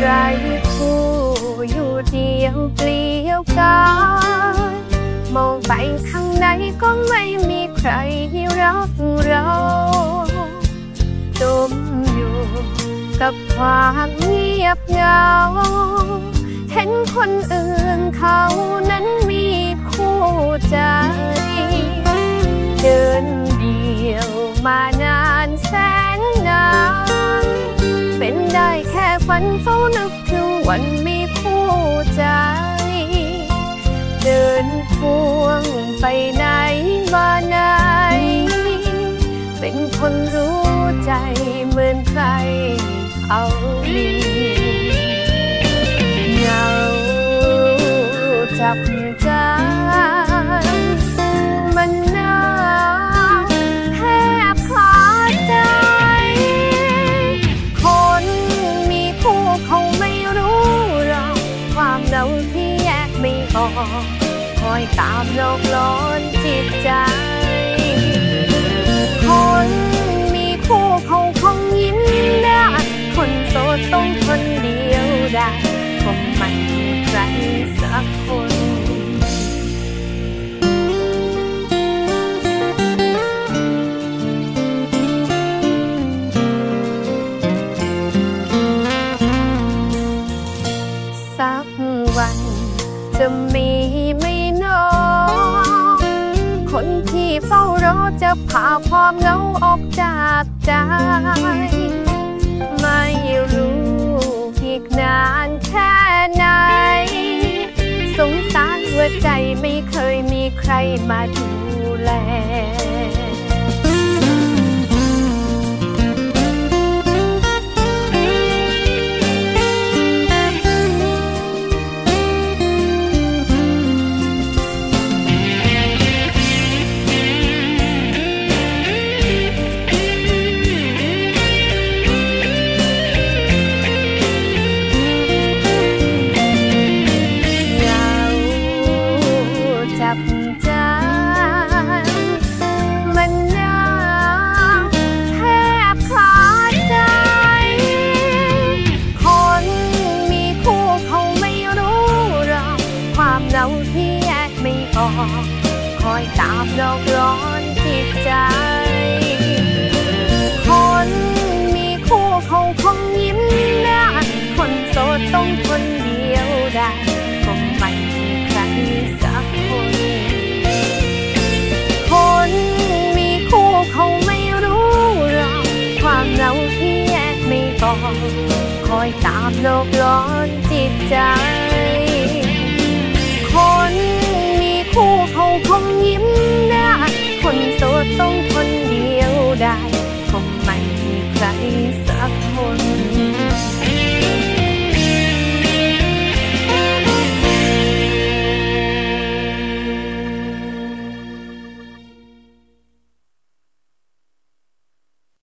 ไรผู้อยู่เดียวเปลี่ยวกายมองไปข้างในก็ไม่มีใครที่รักเราจมอยู่กับความเงียบเหงา เห็นคนอื่นเขานั้นมีคู่ใจ ดินควงไปไหนมาไหน เป็นคนรู้ใจเหมือนใครเอามีเหงาจับใจมันหนาวแทบขาดใจ คนมีคู่เขาไม่รู้หรอกความเหงาที่แยกไม่ออก คอยตามโลกร้อนจิตใจ คนมีคู่เขาคงยิ้มได้ คนโสดต้องคนเดียวได้คงไม่มีใครสักคนสักวันจะมีไม่ คนที่เฝ้ารอจะพาความเหงาออกจากใจ ไม่รู้อีกนานแค่ไหน สงสารหัวใจไม่เคยมีใครมาดูแล อยตามดอกร้อนจิตใจ คนมีคู่เขาคงยิ้มได้ คนโสดต้องคนเดียวได้คงไม่มีใครสักคน คนมีคู่เขาไม่รู้หรอกความเหงาที่แยกไม่ออกคอยตามโลกร้อนจิตใจ ต้องคนเดียวได้คงไม่มีใครสักคน